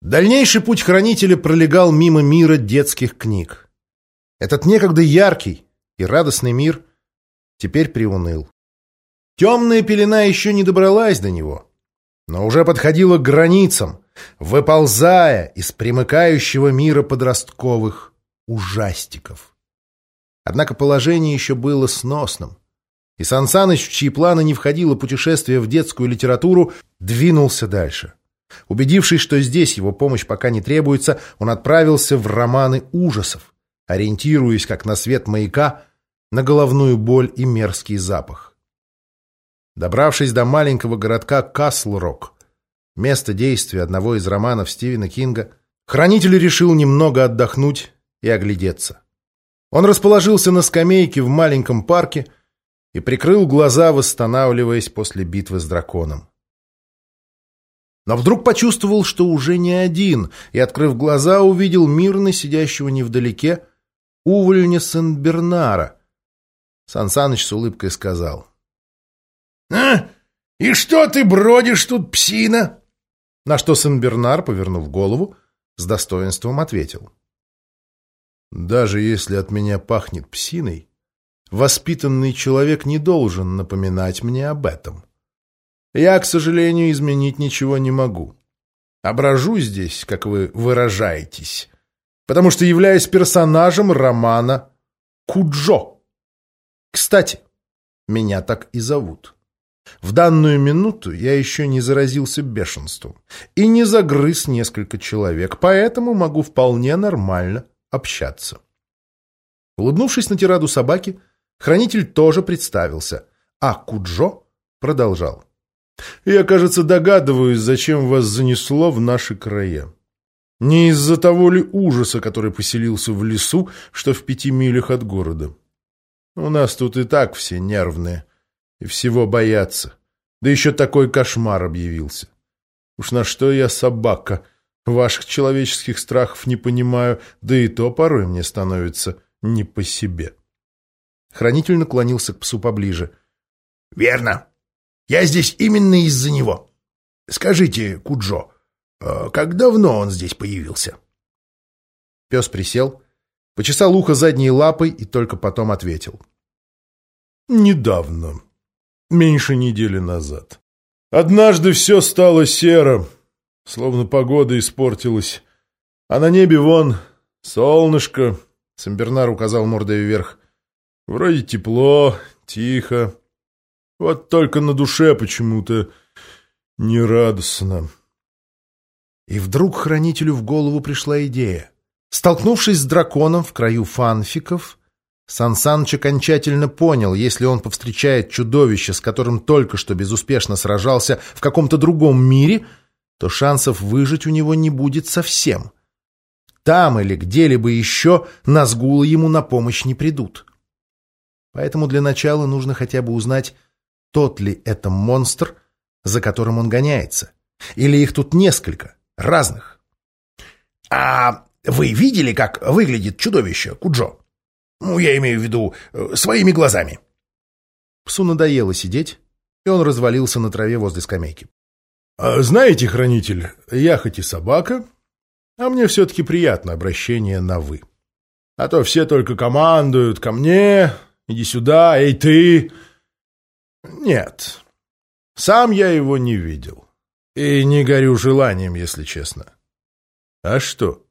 Дальнейший путь хранителя пролегал мимо мира детских книг. Этот некогда яркий и радостный мир теперь приуныл. Темная пелена еще не добралась до него, но уже подходила к границам, выползая из примыкающего мира подростковых ужастиков. Однако положение еще было сносным. И Сан Саныч, в чьи планы не входило путешествие в детскую литературу, двинулся дальше. Убедившись, что здесь его помощь пока не требуется, он отправился в романы ужасов, ориентируясь, как на свет маяка, на головную боль и мерзкий запах. Добравшись до маленького городка Касл-Рок, место действия одного из романов Стивена Кинга, хранитель решил немного отдохнуть и оглядеться. Он расположился на скамейке в маленьком парке и прикрыл глаза, восстанавливаясь после битвы с драконом. Но вдруг почувствовал, что уже не один, и, открыв глаза, увидел мирно сидящего невдалеке увольня Сен-Бернара. Сан Саныч с улыбкой сказал. — А? И что ты бродишь тут, псина? На что Сен-Бернар, повернув голову, с достоинством ответил. — Даже если от меня пахнет псиной, воспитанный человек не должен напоминать мне об этом. Я, к сожалению, изменить ничего не могу. Ображу здесь, как вы выражаетесь, потому что являюсь персонажем романа Куджо. Кстати, меня так и зовут. В данную минуту я еще не заразился бешенством и не загрыз несколько человек, поэтому могу вполне нормально общаться. Улыбнувшись на тираду собаки, хранитель тоже представился, а Куджо продолжал. Я, кажется, догадываюсь, зачем вас занесло в наши края. Не из-за того ли ужаса, который поселился в лесу, что в пяти милях от города. У нас тут и так все нервные и всего боятся. Да еще такой кошмар объявился. Уж на что я собака? Ваших человеческих страхов не понимаю, да и то порой мне становится не по себе. Хранитель наклонился к псу поближе. — Верно. Я здесь именно из-за него. Скажите, Куджо, а как давно он здесь появился?» Пес присел, почесал ухо задней лапой и только потом ответил. «Недавно. Меньше недели назад. Однажды все стало серо, словно погода испортилась. А на небе вон солнышко, — Самбернар указал мордой вверх. Вроде тепло, тихо. Вот только на душе почему-то нерадостно. И вдруг хранителю в голову пришла идея. Столкнувшись с драконом в краю фанфиков, Сан Саныч окончательно понял, если он повстречает чудовище, с которым только что безуспешно сражался в каком-то другом мире, то шансов выжить у него не будет совсем. Там или где-либо еще Назгулы ему на помощь не придут. Поэтому для начала нужно хотя бы узнать, тот ли это монстр, за которым он гоняется. Или их тут несколько, разных. — А вы видели, как выглядит чудовище, Куджо? Ну, я имею в виду, э, своими глазами. Псу надоело сидеть, и он развалился на траве возле скамейки. А знаете, хранитель, я хоть и собака, а мне все-таки приятно обращение на «вы». А то все только командуют ко мне, иди сюда, эй ты. Нет, сам я его не видел. И не горю желанием, если честно. А что?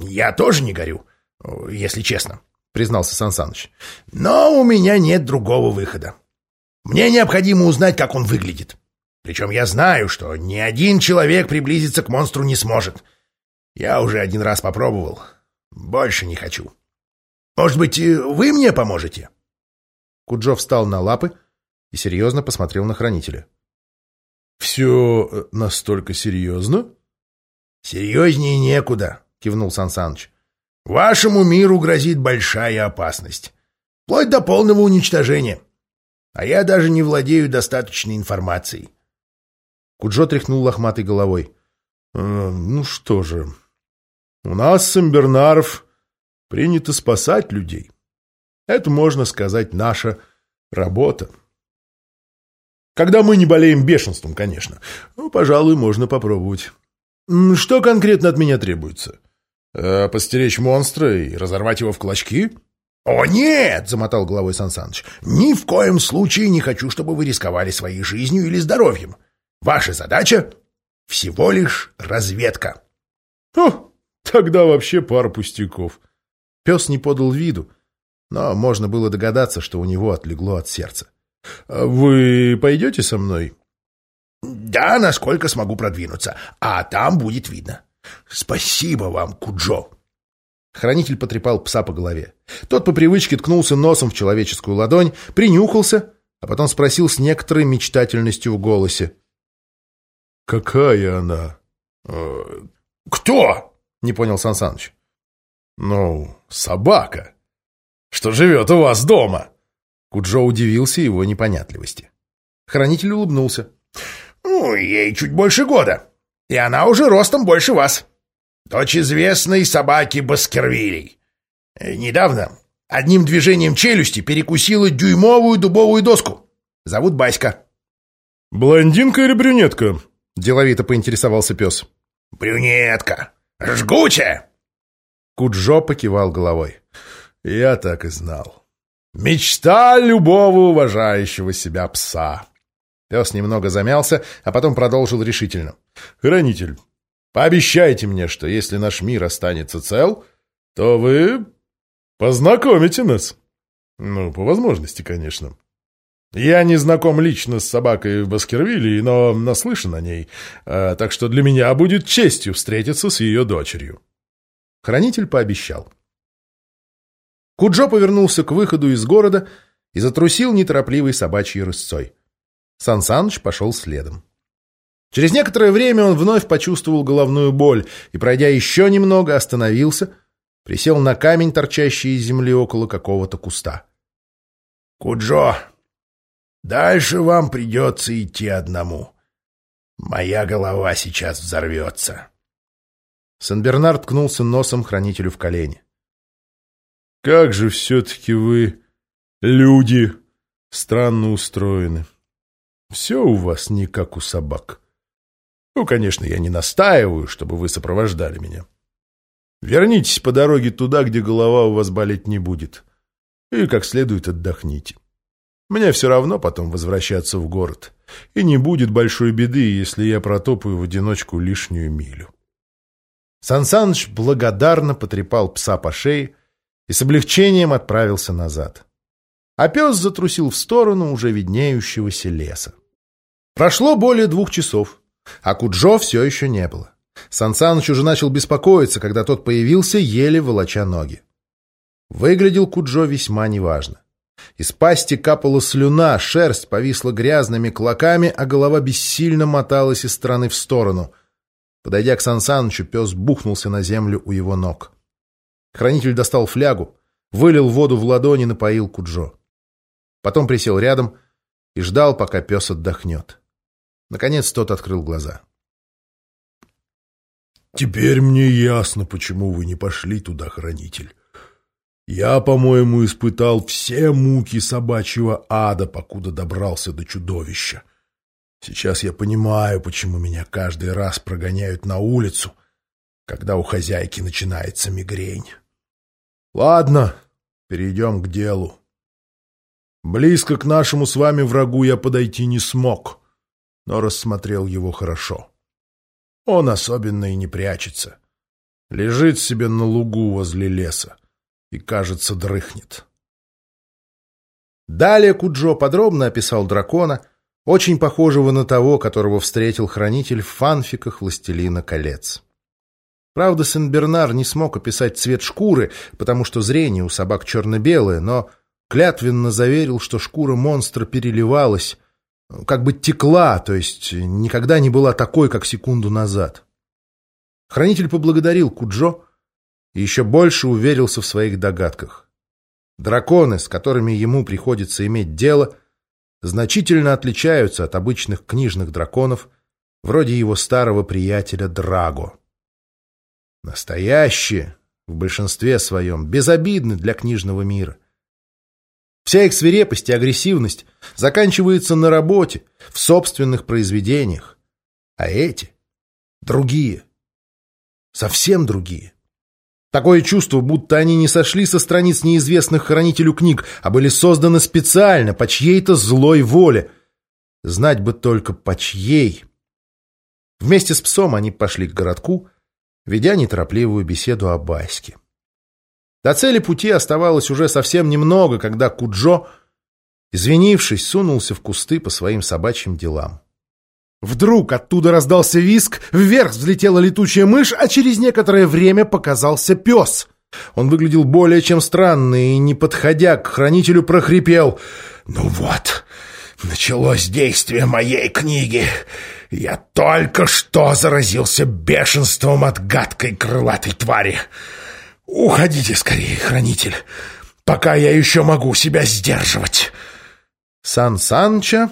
Я тоже не горю, если честно, признался Сансаныч. Но у меня нет другого выхода. Мне необходимо узнать, как он выглядит. Причем я знаю, что ни один человек приблизиться к монстру не сможет. Я уже один раз попробовал. Больше не хочу. Может быть, вы мне поможете? Куджо встал на лапы и серьезно посмотрел на хранителя. — Все э, настолько серьезно? — Серьезнее некуда, — кивнул Сан Саныч. — Вашему миру грозит большая опасность. Вплоть до полного уничтожения. А я даже не владею достаточной информацией. Куджо тряхнул лохматой головой. «Э, ну что же, у нас, Самбернаров, принято спасать людей. Это, можно сказать, наша работа. Когда мы не болеем бешенством, конечно. Ну, пожалуй, можно попробовать. Что конкретно от меня требуется? Э, постеречь монстра и разорвать его в клочки? «О, нет!» — замотал головой Сан. «Ни в коем случае не хочу, чтобы вы рисковали своей жизнью или здоровьем. Ваша задача — всего лишь разведка». «О, тогда вообще пара пустяков». Пес не подал виду, но можно было догадаться, что у него отлегло от сердца. «А «Вы пойдете со мной?» «Да, насколько смогу продвинуться, а там будет видно. Спасибо вам, Куджо». Хранитель потрепал пса по голове. Тот по привычке ткнулся носом в человеческую ладонь, принюхался, а потом спросил с некоторой мечтательностью в голосе. «Какая она?» «Э, «Кто?» — не понял Сан Саныч. «Ну, собака, что живет у вас дома». Куджо удивился его непонятливости. Хранитель улыбнулся. «Ну, ей чуть больше года, и она уже ростом больше вас. Дочь известной собаки Баскервилей. Э, недавно одним движением челюсти перекусила дюймовую дубовую доску. Зовут Баська. «Блондинка или брюнетка?» — деловито поинтересовался пес. «Брюнетка. Жгучая!» Куджо покивал головой. «Я так и знал. Мечта любого уважающего себя пса». Пес немного замялся, а потом продолжил решительно. «Хранитель, Пообещайте мне, что если наш мир останется цел, то вы познакомите нас. Ну, по возможности, конечно. Я не знаком лично с собакой в Баскервилле, но наслышан о ней, а, так что для меня будет честью встретиться с ее дочерью. Хранитель пообещал. Куджо повернулся к выходу из города и затрусил неторопливой собачьей рысцой. Сан Саныч пошел следом. Через некоторое время он вновь почувствовал головную боль и, пройдя еще немного, остановился, присел на камень, торчащий из земли около какого-то куста. — Куджо, дальше вам придется идти одному. Моя голова сейчас взорвется. Сен-Бернар ткнулся носом хранителю в колени. — Как же все-таки вы, люди, странно устроены. Все у вас не как у собак. — ну, конечно, я не настаиваю, чтобы вы сопровождали меня. Вернитесь по дороге туда, где голова у вас болеть не будет. И как следует отдохните. Мне все равно потом возвращаться в город. И не будет большой беды, если я протопаю в одиночку лишнюю милю. Сансаныч благодарно потрепал пса по шее и с облегчением отправился назад. А пес затрусил в сторону уже виднеющегося леса. Прошло более двух часов. А Куджо все еще не было. Сансаныч уже начал беспокоиться, когда тот появился, еле волоча ноги. Выглядел Куджо весьма неважно. Из пасти капала слюна, шерсть повисла грязными клоками, а голова бессильно моталась из стороны в сторону. Подойдя к Сансанычу, пес бухнулся на землю у его ног. Хранитель достал флягу, вылил воду в ладони и напоил Куджо. Потом присел рядом и ждал, пока пес отдохнет. Наконец тот открыл глаза. «Теперь мне ясно, почему вы не пошли туда, хранитель. Я, по-моему, испытал все муки собачьего ада, покуда добрался до чудовища. Сейчас я понимаю, почему меня каждый раз прогоняют на улицу, когда у хозяйки начинается мигрень. Ладно, перейдем к делу. Близко к нашему с вами врагу я подойти не смог» но рассмотрел его хорошо. Он особенно и не прячется. Лежит себе на лугу возле леса и, кажется, дрыхнет. Далее Куджо подробно описал дракона, очень похожего на того, которого встретил хранитель в фанфиках «Властелина колец». Правда, Сен-Бернар не смог описать цвет шкуры, потому что зрение у собак черно-белое, но клятвенно заверил, что шкура монстра переливалась, как бы текла, то есть никогда не была такой, как секунду назад. Хранитель поблагодарил Куджо и еще больше уверился в своих догадках. Драконы, с которыми ему приходится иметь дело, значительно отличаются от обычных книжных драконов, вроде его старого приятеля Драго. Настоящие, в большинстве своем, безобидны для книжного мира. Вся их свирепость и агрессивность заканчивается на работе, в собственных произведениях. А эти, другие, совсем другие. Такое чувство, будто они не сошли со страниц неизвестных хранителю книг, а были созданы специально, по чьей-то злой воле. Знать бы только по чьей. Вместе с псом они пошли к городку, ведя неторопливую беседу о Баське. До цели пути оставалось уже совсем немного, когда Куджо, извинившись, сунулся в кусты по своим собачьим делам. Вдруг оттуда раздался виск, вверх взлетела летучая мышь, а через некоторое время показался пес. Он выглядел более чем странно и, не подходя к хранителю, прохрипел. «Ну вот, началось действие моей книги. Я только что заразился бешенством от гадкой крылатой твари. Уходите скорее, хранитель, пока я еще могу себя сдерживать». Сан Санча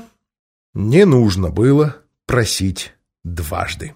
не нужно было просить дважды.